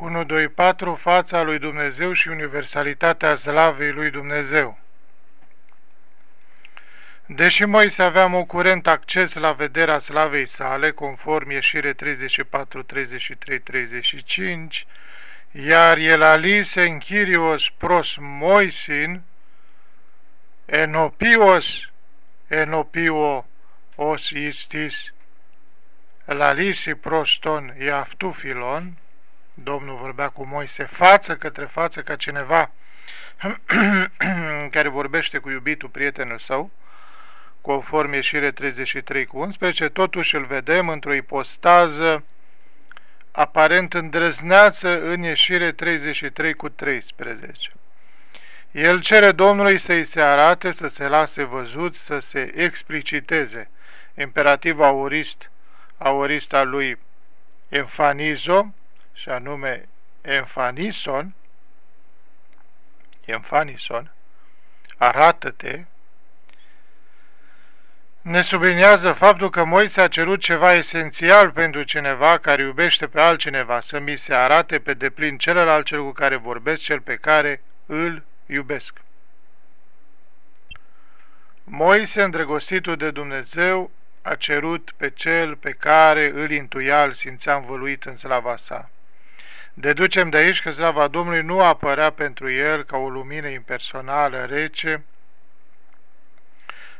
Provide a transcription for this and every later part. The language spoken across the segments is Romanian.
1, 2, 4, fața lui Dumnezeu și universalitatea slavei lui Dumnezeu. Deși Moise avea o curent acces la vederea slavei sale, conform ieșire 34, 33, 35, iar el alise în Chirios pros Moisin, enopios, enopio os istis, lalisi proston iaftufilon, Domnul vorbea cu Moise față către față ca cineva care vorbește cu iubitul prietenul său, conform ieșire 33 cu 11, totuși îl vedem într-o ipostază aparent îndrăzneață în ieșire 33 cu 13. El cere Domnului să-i se arate, să se lase văzut, să se expliciteze. Imperativ aurist, aurist al lui Enfanizo, și anume Enfanison, Enfanison, arată-te, ne subliniază faptul că Moise a cerut ceva esențial pentru cineva care iubește pe altcineva, să mi se arate pe deplin celălalt cel cu care vorbesc, cel pe care îl iubesc. Moise, îndrăgostitul de Dumnezeu, a cerut pe cel pe care îl intuia, îl simțea învăluit în slava sa. Deducem de aici că slava Domnului nu apărea pentru el ca o lumină impersonală, rece,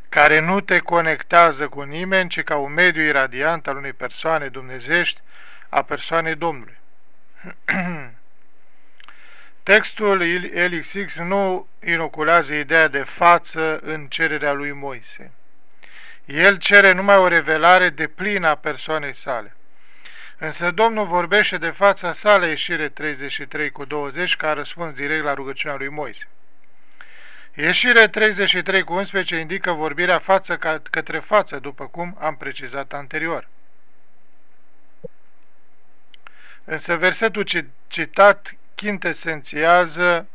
care nu te conectează cu nimeni, ci ca un mediu iradiant al unei persoane dumnezești, a persoanei Domnului. Textul LXX nu inoculează ideea de față în cererea lui Moise. El cere numai o revelare de plină a persoanei sale. Însă Domnul vorbește de fața sa la ieșire 33 cu 20 ca răspuns direct la rugăciunea lui Moise. Ieșire 33 cu 11 indică vorbirea față către față, după cum am precizat anterior. Însă versetul citat chintesențiază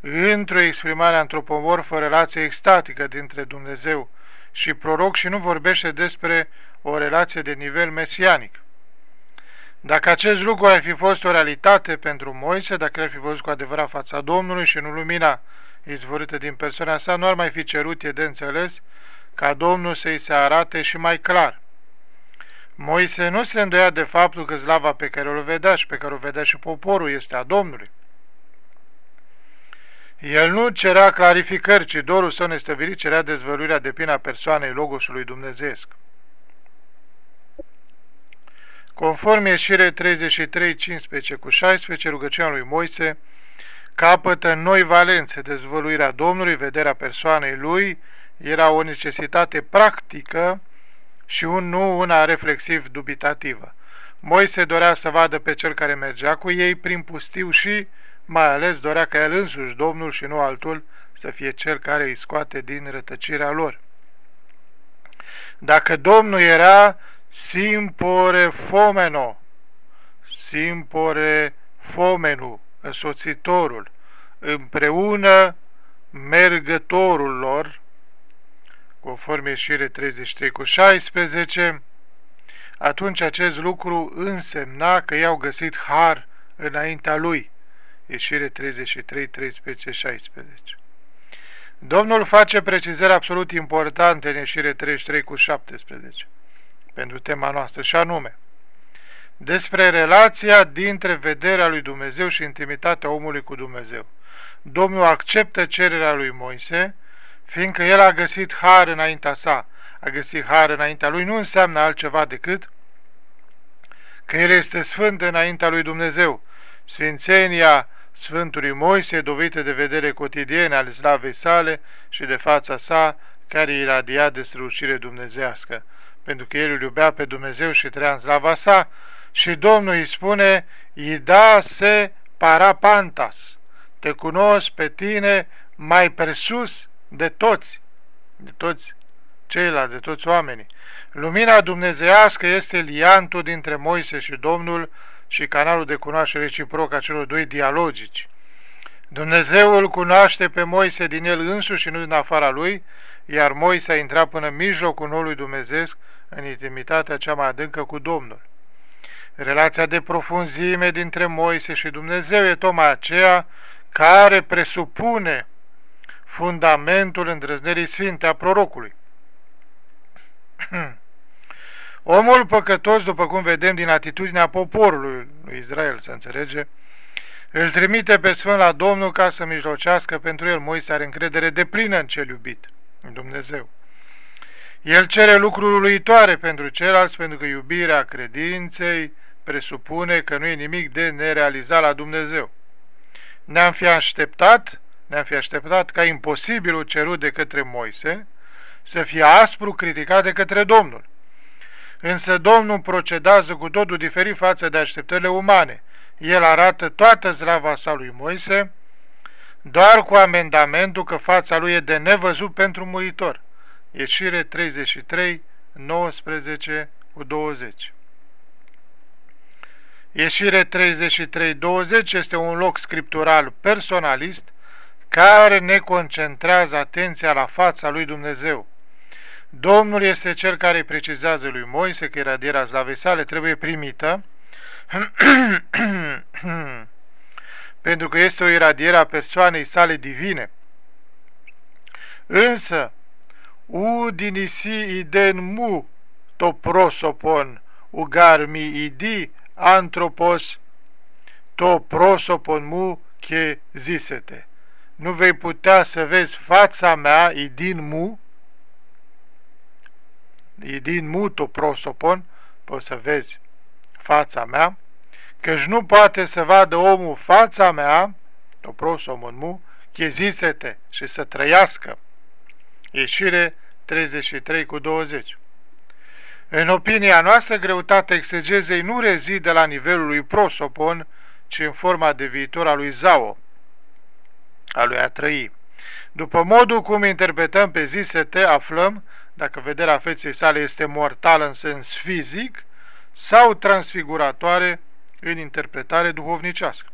într-o exprimare antropomorfă relație extatică dintre Dumnezeu și proroc și nu vorbește despre o relație de nivel mesianic. Dacă acest lucru ar fi fost o realitate pentru Moise, dacă ar fi văzut cu adevărat fața Domnului și nu lumina izvorită din persoana sa, nu ar mai fi cerut, e de înțeles, ca Domnul să-i se arate și mai clar. Moise nu se îndoia de faptul că slava pe care o vedea și pe care o vedea și poporul este a Domnului. El nu cerea clarificări, ci dorul său nestăvilit cerea dezvăluirea de plină a persoanei Logosului Dumnezeesc. Conform ieșire 33, 15 cu 16, rugăciunea lui Moise capătă noi valențe. Dezvăluirea Domnului, vederea persoanei lui, era o necesitate practică și un nu una reflexiv dubitativă. Moise dorea să vadă pe cel care mergea cu ei prin pustiu și, mai ales, dorea ca el însuși, Domnul și nu altul, să fie cel care îi scoate din rătăcirea lor. Dacă Domnul era simpore fomeno, simpore fomenu, însoțitorul, împreună mergătorul lor, conform ieșire 33 cu 16, atunci acest lucru însemna că i-au găsit har înaintea lui. Ieșire 33, 13, 16. Domnul face precizări absolut importante în ieșire 33 cu 17 pentru tema noastră, și anume despre relația dintre vederea lui Dumnezeu și intimitatea omului cu Dumnezeu. Domnul acceptă cererea lui Moise, fiindcă el a găsit har înaintea sa, a găsit har înaintea lui, nu înseamnă altceva decât că el este sfânt înaintea lui Dumnezeu. Sfințenia Sfântului Moise, dovite de vedere cotidiene ale slavei sale și de fața sa, care iradia de strălucire dumnezească pentru că el îl iubea pe Dumnezeu și trăia în slava sa, și Domnul îi spune, Idase parapantas, te cunosc pe tine mai presus de toți, de toți ceilalți, de toți oamenii. Lumina dumnezeiască este liantul dintre Moise și Domnul și canalul de cunoaștere reciproc a celor doi dialogici. Dumnezeu îl cunoaște pe Moise din el însuși și nu din afara lui, iar Moise a intrat până în mijlocul noului Dumnezeu în intimitatea cea mai adâncă cu Domnul. Relația de profunzime dintre Moise și Dumnezeu e tocmai aceea care presupune fundamentul îndrăznerii sfinte a prorocului. Omul păcătos, după cum vedem din atitudinea poporului lui Israel, să înțelege, îl trimite pe Sfânt la Domnul ca să mijlocească pentru el. Moise are încredere de plină în cel iubit, în Dumnezeu. El cere lucruri uluitoare pentru ceilalți, pentru că iubirea credinței presupune că nu e nimic de nerealizat la Dumnezeu. Ne-am fi așteptat, ne-am fi așteptat ca imposibilul cerut de către Moise să fie aspru criticat de către Domnul. Însă Domnul procedează cu totul diferit față de așteptările umane. El arată toată zlava sa lui Moise, doar cu amendamentul că fața lui e de nevăzut pentru muritor. Ieșire 33, 19 cu 20. Ieșire 33, 20 este un loc scriptural personalist care ne concentrează atenția la fața lui Dumnezeu. Domnul este cel care îi precizează lui Moise că iradierea slavei sale trebuie primită pentru că este o iradiere a persoanei sale divine. Însă, udinisi iden mu to prosopon ugar mi idi antropos to prosopon mu che zisete. Nu vei putea să vezi fața mea, idin mu, idin mu to prosopon, poți să vezi fața mea, căci nu poate să vadă omul fața mea, to prosopon mu, che zisete și să trăiască. Ieșire 33 cu 20. În opinia noastră, greutatea exegezei nu rezide la nivelul lui prosopon, ci în forma de viitor a lui Zao, a lui a trăi. După modul cum interpretăm pe zi să te aflăm dacă vederea feței sale este mortală în sens fizic sau transfiguratoare în interpretare duhovnicească.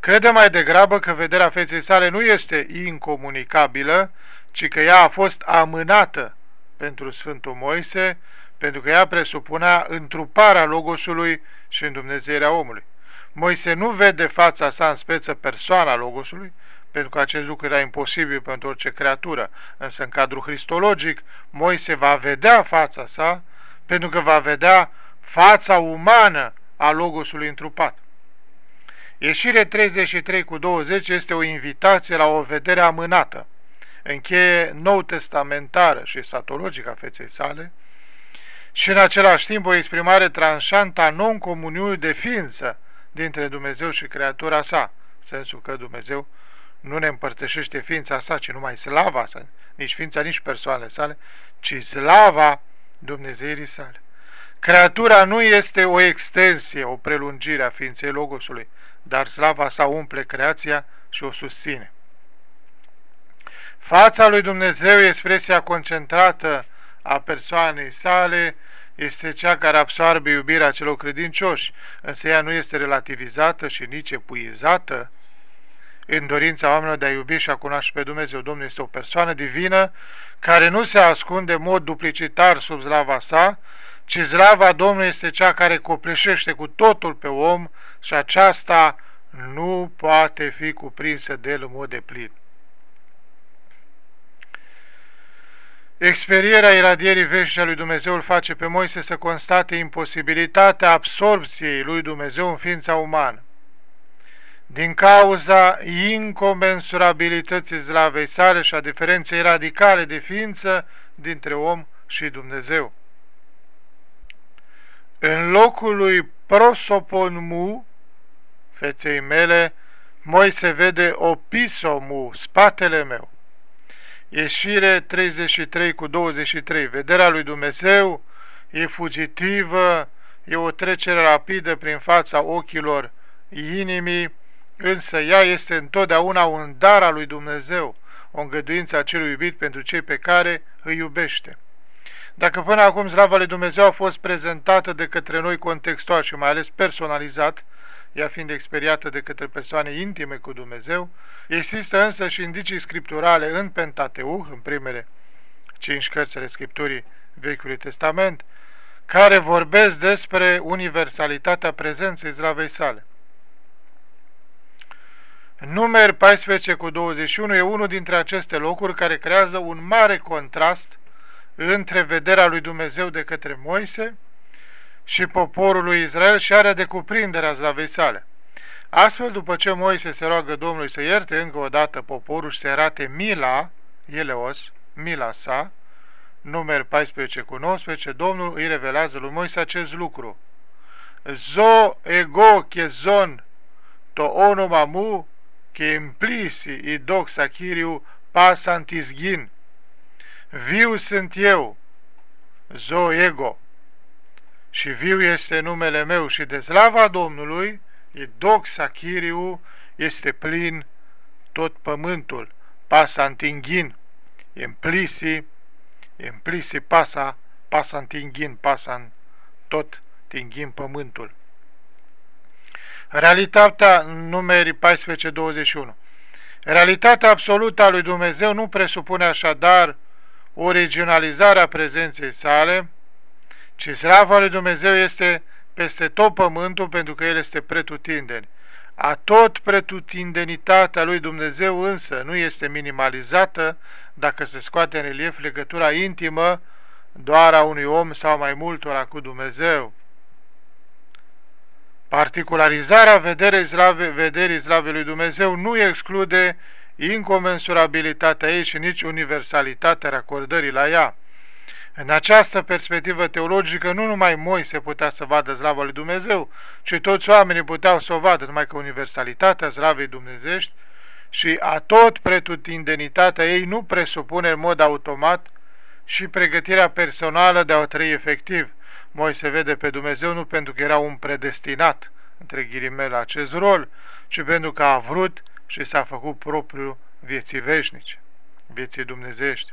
Crede mai degrabă că vederea feței sale nu este incomunicabilă, ci că ea a fost amânată pentru Sfântul Moise, pentru că ea presupunea întruparea Logosului și Dumnezeirea omului. Moise nu vede fața sa în speță persoana Logosului, pentru că acest lucru era imposibil pentru orice creatură, însă în cadrul cristologic, Moise va vedea fața sa, pentru că va vedea fața umană a Logosului întrupat. Ieșire 33 cu 20 este o invitație la o vedere amânată, încheie nou testamentară și satologică a feței sale și în același timp o exprimare tranșantă a non-comuniunii de ființă dintre Dumnezeu și creatura sa, sensul că Dumnezeu nu ne împărtășește ființa sa, ci numai slava sa, nici ființa, nici persoanele sale, ci slava Dumnezeirii sale. Creatura nu este o extensie, o prelungire a ființei Logosului, dar slava sa umple creația și o susține. Fața lui Dumnezeu, expresia concentrată a persoanei sale, este cea care absorbe iubirea celor credincioși, însă ea nu este relativizată și nici epuizată în dorința oamenilor de a iubi și a cunoaște pe Dumnezeu. Domnul este o persoană divină care nu se ascunde în mod duplicitar sub slava sa, ci slava Domnului este cea care copleșește cu totul pe om și aceasta nu poate fi cuprinsă de el în mod de plin. Experierea iradierii veșnice a lui Dumnezeu îl face pe Moise să constate imposibilitatea absorpției lui Dumnezeu în ființa umană. Din cauza incomensurabilității zlavei sale și a diferenței radicale de ființă dintre om și Dumnezeu. În locul lui prosoponmu, feței mele, Moise vede opisomu, spatele meu. Ieșire 33 cu 23. Vederea lui Dumnezeu e fugitivă, e o trecere rapidă prin fața ochilor inimii, însă ea este întotdeauna un dar al lui Dumnezeu, o îngăduință a celui iubit pentru cei pe care îi iubește. Dacă până acum slava lui Dumnezeu a fost prezentată de către noi contextual și mai ales personalizat, ea fiind experiată de către persoane intime cu Dumnezeu, există însă și indicii scripturale în Pentateuch, în primele cinci cărți ale Scripturii Vechiului Testament, care vorbesc despre universalitatea prezenței zlavei sale. Numer 14 cu 21 e unul dintre aceste locuri care creează un mare contrast între vederea lui Dumnezeu de către Moise și poporul lui Israel și are de cuprinderea zlavei sale. Astfel, după ce Moise se roagă Domnului să ierte încă o dată poporul și să arate mila, eleos, mila sa, numer 14 cu 19, Domnul îi revelează lui Moise acest lucru. Zo ego chezon to onomamu che implisi i doxa chiriu pasantisghin. Viu sunt eu, zo ego, și viu este numele meu și de slava Domnului, e doxa chiriu, este plin tot pământul, pasantinghin, implisi Implisi pasa, pasa în tinghin, pasa în tot tinghin pământul. Realitatea numerii 14-21 Realitatea absolută a lui Dumnezeu nu presupune așadar o regionalizare a prezenței sale, ci slava lui Dumnezeu este peste tot pământul pentru că El este pretutindeni. A tot pretutindenitatea lui Dumnezeu însă nu este minimalizată dacă se scoate în relief legătura intimă doar a unui om sau mai multora cu Dumnezeu. Particularizarea vederii slave, vederii slave lui Dumnezeu nu exclude incomensurabilitatea ei și nici universalitatea racordării la ea. În această perspectivă teologică, nu numai Moise putea să vadă slava lui Dumnezeu, ci toți oamenii puteau să o vadă, numai că universalitatea slavei dumnezești și a tot pretutindenitatea ei nu presupune în mod automat și pregătirea personală de a o trăi efectiv. Moise vede pe Dumnezeu nu pentru că era un predestinat, între ghilimele, acest rol, ci pentru că a vrut și s-a făcut propriu vieții veșnice, vieții dumnezești.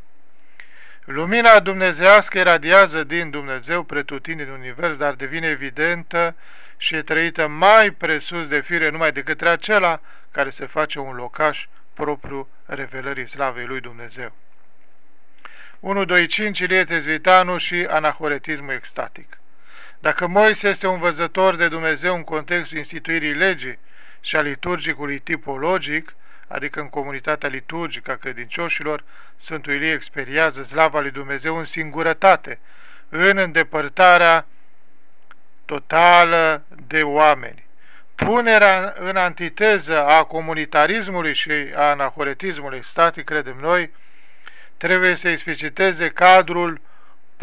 Lumina dumnezească iradiază din Dumnezeu pretutindeni în univers, dar devine evidentă și e trăită mai presus de fire numai de către acela care se face un locaș propriu revelării slavei lui Dumnezeu. 1, 2, 5, Ilie Tezvitanu și anahoretismul extatic. Dacă Moise este un văzător de Dumnezeu în contextul instituirii legii și a liturgicului tipologic, adică în comunitatea liturgică a credincioșilor, Sfântul Ilie experiază slava lui Dumnezeu în singurătate, în îndepărtarea totală de oameni. Punerea în antiteză a comunitarismului și a anahoretismului static, credem noi, trebuie să expliciteze cadrul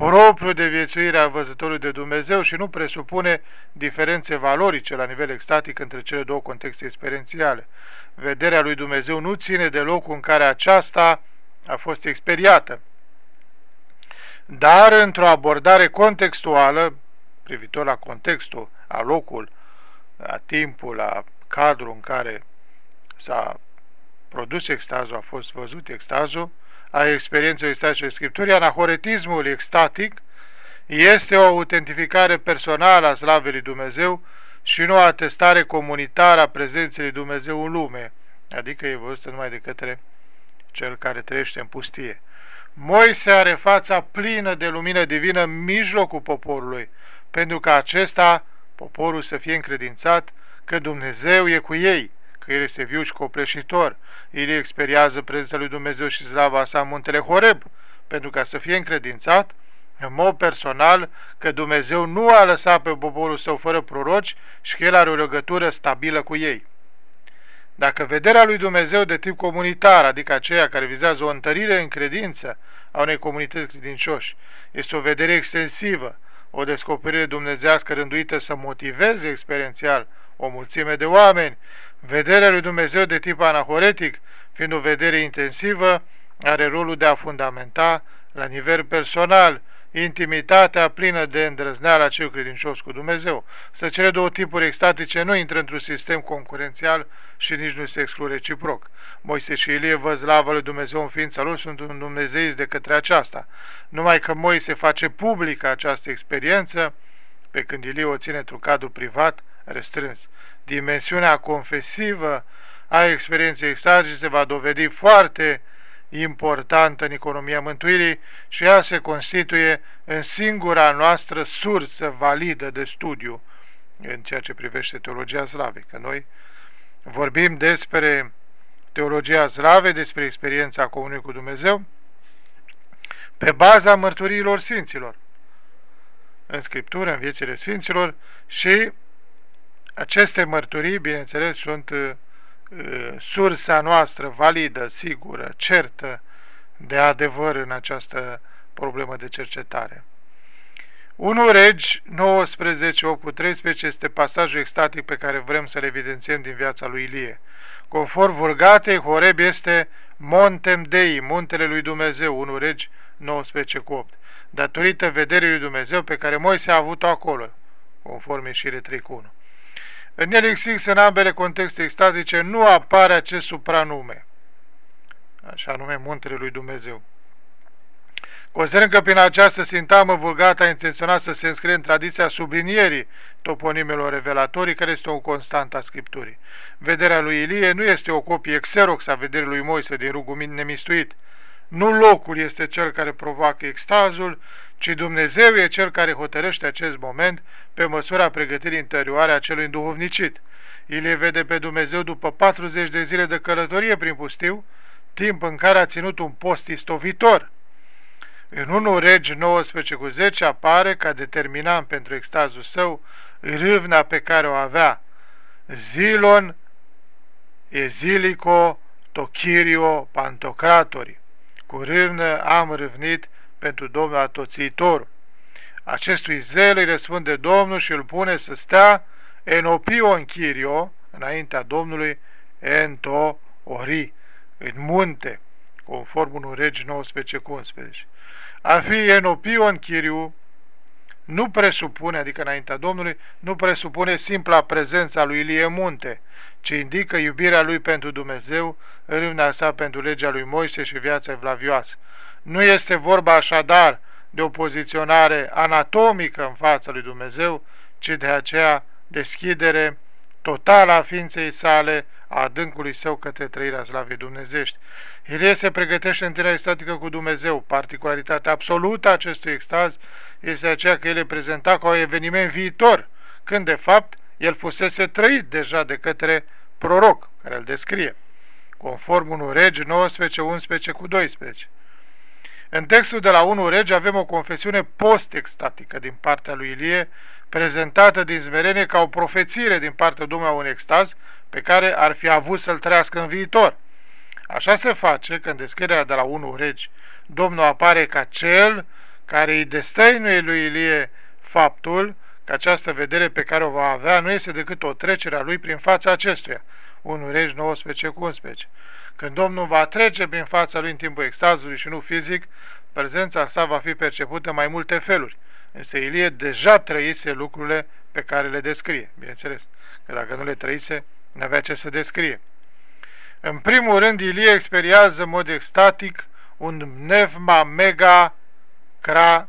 propriu de viețuire a văzătorului de Dumnezeu și nu presupune diferențe valorice la nivel extatic între cele două contexte experiențiale. Vederea lui Dumnezeu nu ține de locul în care aceasta a fost experiată, dar într-o abordare contextuală, privitor la contextul, a locul, la timpul, la cadrul în care s-a produs extazul, a fost văzut extazul, a experienței extatice Scripturii, anahoretismul extatic este o autentificare personală a slavei lui Dumnezeu și nu o atestare comunitară a prezenței lui Dumnezeu în lume, adică e văzută numai de către cel care trăiește în pustie. Moise are fața plină de lumină divină în mijlocul poporului, pentru că acesta, poporul, să fie încredințat că Dumnezeu e cu ei, că El este viu și copleșitor. El experiază prezența lui Dumnezeu și slava sa în muntele Horeb, pentru ca să fie încredințat în mod personal că Dumnezeu nu a lăsat pe poporul său fără proroci și că El are o legătură stabilă cu ei. Dacă vederea lui Dumnezeu de tip comunitar, adică aceea care vizează o întărire în credință a unei comunități credincioși, este o vedere extensivă, o descoperire dumnezească rânduită să motiveze experiențial o mulțime de oameni, vederea lui Dumnezeu de tip anahoretic, fiind o vedere intensivă, are rolul de a fundamenta la nivel personal intimitatea plină de îndrăzneală a celui credincios cu Dumnezeu. Să cele două tipuri extatice nu intră într-un sistem concurențial și nici nu se exclu reciproc. Moise și Ilie văd slava lui Dumnezeu în ființa lor, sunt un dumnezeiți de către aceasta. Numai că Moise face publică această experiență, pe când Ilie o ține într-un cadru privat restrâns. Dimensiunea confesivă a experienței extatice se va dovedi foarte importantă în economia mântuirii și ea se constituie în singura noastră sursă validă de studiu în ceea ce privește teologia slavei. Că noi vorbim despre teologia slavei, despre experiența comunii cu Dumnezeu, pe baza mărturiilor Sfinților, în Scriptură, în viețile Sfinților și aceste mărturii, bineînțeles, sunt uh, sursa noastră validă, sigură, certă de adevăr în această problemă de cercetare. 1 Regi 19, 8 cu 13 este pasajul extatic pe care vrem să-l evidențiem din viața lui Ilie. Conform Vulgatei, Horeb este Montem Dei, muntele lui Dumnezeu, 1 Regi 19 cu 8, datorită vederii lui Dumnezeu pe care Moise a avut-o acolo, conform ieșire 3 cu 1. În el exix, în ambele contexte extatice, nu apare acest supranume, așa nume muntele lui Dumnezeu. Considerăm că prin această sintamă vulgată a intenționat să se înscrie în tradiția sublinierii toponimelor revelatorii, care este o constantă a Scripturii. Vederea lui Ilie nu este o copie xerox a vederii lui Moise din rugul nemistuit. Nu locul este cel care provoacă extazul, ci Dumnezeu e cel care hotărăște acest moment pe măsura pregătirii interioare a celui înduhovnicit. Ilie vede pe Dumnezeu după 40 de zile de călătorie prin pustiu, timp în care a ținut un post istovitor – în 1 Regi 19 cu 10 apare ca determinant pentru extazul său râvna pe care o avea Zilon, Ezilico, Tochirio, Pantocratori. Cu râvnă am râvnit pentru Domnul Atoțiitor. Acestui zel îi răspunde Domnul și îl pune să stea în opio în Chirio, înaintea Domnului, ento ori, în munte, conform unui regi 19 cu 11. A fi enopion chiriu nu presupune, adică înaintea Domnului, nu presupune simpla prezența lui Ilie Munte, ci indică iubirea lui pentru Dumnezeu, râvnea sa pentru legea lui Moise și viața evlavioasă. Nu este vorba așadar de o poziționare anatomică în fața lui Dumnezeu, ci de aceea deschidere totală a ființei sale, a adâncului său către trăirea slavei dumnezești. Ilie se pregătește întâlnirea extatică cu Dumnezeu. Particularitatea absolută a acestui extaz este aceea că el e prezentat ca un eveniment viitor, când de fapt el fusese trăit deja de către proroc, care îl descrie, conform 1 regi 19, 11 cu 12. În textul de la 1 regi avem o confesiune post-extatică din partea lui Ilie, prezentată din zmerenie ca o profețire din partea Domnului un extaz pe care ar fi avut să-l trăiască în viitor. Așa se face că în descrierea de la 1 regi, Domnul apare ca cel care îi destăinuie lui Ilie faptul că această vedere pe care o va avea nu este decât o trecere a lui prin fața acestuia. 1 regi 19 cu 11. Când Domnul va trece prin fața lui în timpul extazului și nu fizic, prezența sa va fi percepută mai multe feluri. Însă Ilie deja trăise lucrurile pe care le descrie, bineînțeles, că dacă nu le trăise, nu avea ce să descrie. În primul rând, Ilie experiază în mod extatic un nevma mega cra,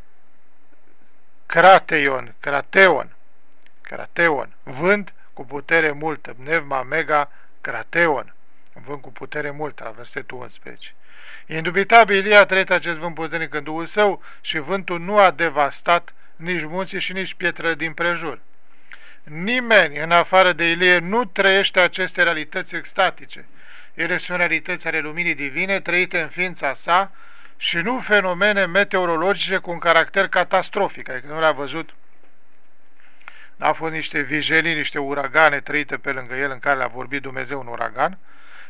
crateion, crateon, crateon, vânt cu putere multă, nevma mega crateon, vânt cu putere multă, la versetul 11. Indubitabil, Ilie a trăit acest vânt puternic în Duhul său și vântul nu a devastat nici munții și nici pietrele din prejur. Nimeni, în afară de Ilie, nu trăiește aceste realități extatice. Ele sunt realități ale luminii divine, trăite în ființa sa și nu fenomene meteorologice cu un caracter catastrofic, adică nu le-a văzut. N-a fost niște vijelii, niște uragane trăite pe lângă el în care le-a vorbit Dumnezeu un uragan,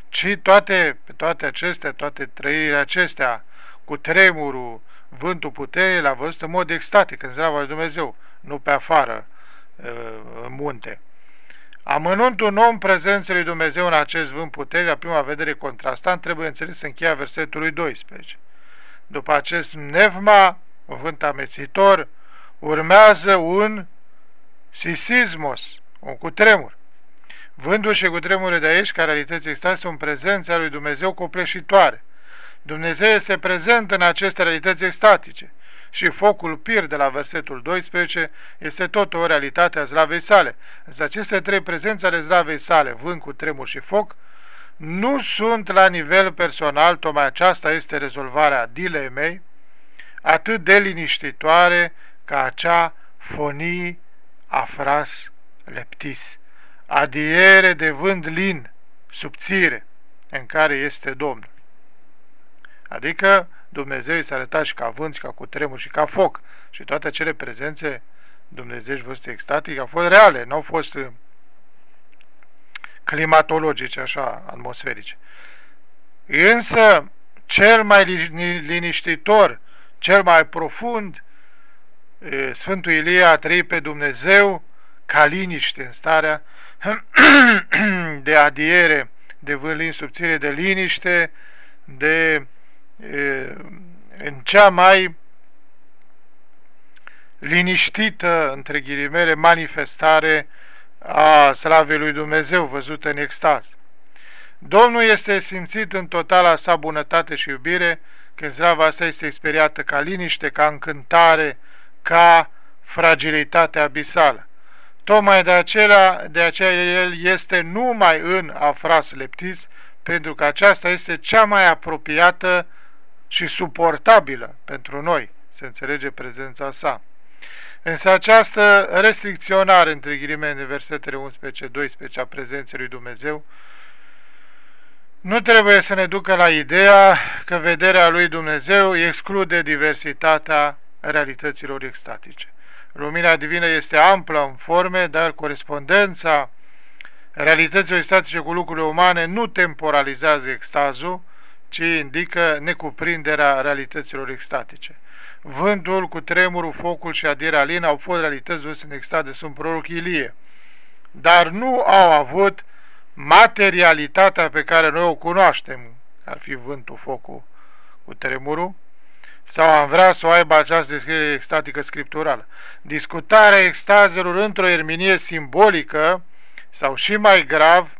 ci toate, toate acestea, toate trăirile acestea, cu tremurul, vântul puterii, l-a văzut în mod extatic, în zrava lui Dumnezeu, nu pe afară, în munte. Amânând un om prezenței lui Dumnezeu în acest vânt putere, la prima vedere contrastant, trebuie înțeles în cheia versetului 12. După acest nevma, un vânt amețitor, urmează un sisismos, un cutremur. Vântul și cutremurile de aici, ca realități extase, sunt prezența lui Dumnezeu copleșitoare. Dumnezeu este prezent în aceste realități extatice și focul pir de la versetul 12 este tot o realitate a zlavei sale. Însă aceste trei prezențe ale zlavei sale, vânt cu tremur și foc, nu sunt la nivel personal, tocmai aceasta este rezolvarea dilemei, atât de liniștitoare ca acea fonii afras leptis, adiere de vânt lin, subțire, în care este Domnul. Adică Dumnezeu i s-a arătat și ca vânt, și ca cutremur, și ca foc. Și toate acele prezențe dumnezeiești văzute extatic au fost reale, nu au fost uh, climatologice, așa, atmosferice. Însă, cel mai liniștitor, cel mai profund, uh, Sfântul Ilie a trăit pe Dumnezeu ca liniște în starea de adiere, de vâlin subțire, de liniște, de în cea mai liniștită, între ghilimele, manifestare a slavei lui Dumnezeu văzută în extaz. Domnul este simțit în totala sa bunătate și iubire, când slava sa este experiată ca liniște, ca încântare, ca fragilitate abisală. Tocmai de, acela, de aceea el este numai în afras leptis, pentru că aceasta este cea mai apropiată și suportabilă pentru noi, se înțelege prezența sa. Însă această restricționare, între ghilimele, versetele 11-12 a prezenței lui Dumnezeu, nu trebuie să ne ducă la ideea că vederea lui Dumnezeu exclude diversitatea realităților extatice. Lumina divină este amplă în forme, dar corespondența realităților extatice cu lucrurile umane nu temporalizează extazul, ci indică necuprinderea realităților extatice. Vântul cu tremurul, focul și adierea lin au fost realități văzute în extat de Sfânt Proroc Ilie, dar nu au avut materialitatea pe care noi o cunoaștem, ar fi vântul, focul cu tremurul, sau am vrea să o aibă această descriere extatică scripturală. Discutarea extazelor într-o erminie simbolică sau și mai grav,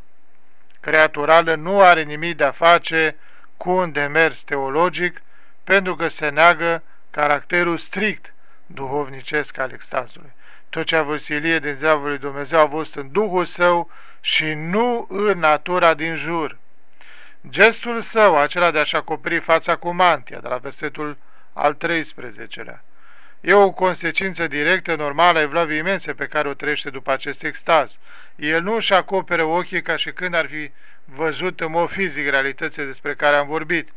creaturală, nu are nimic de a face cu un demers teologic, pentru că se neagă caracterul strict duhovnicesc al extazului. Tot ce a văzut Ilie din zeavul lui Dumnezeu a fost în Duhul său și nu în natura din jur. Gestul său, acela de a-și acoperi fața cu mantia, de la versetul al 13-lea, e o consecință directă, normală a evlavii imense pe care o trăiește după acest extaz. El nu își acoperă ochii ca și când ar fi văzut în mod fizic realitățile despre care am vorbit,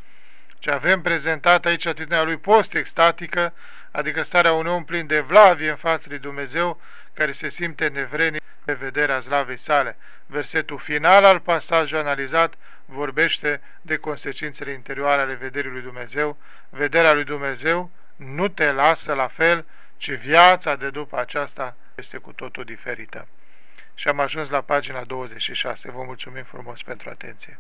ci avem prezentat aici atitudinea lui post-extatică, adică starea unui om plin de vlavie în fața lui Dumnezeu, care se simte nevrenic de vederea slavei sale. Versetul final al pasajului analizat vorbește de consecințele interioare ale vederii lui Dumnezeu. Vederea lui Dumnezeu nu te lasă la fel, ci viața de după aceasta este cu totul diferită. Și am ajuns la pagina 26. Vă mulțumim frumos pentru atenție.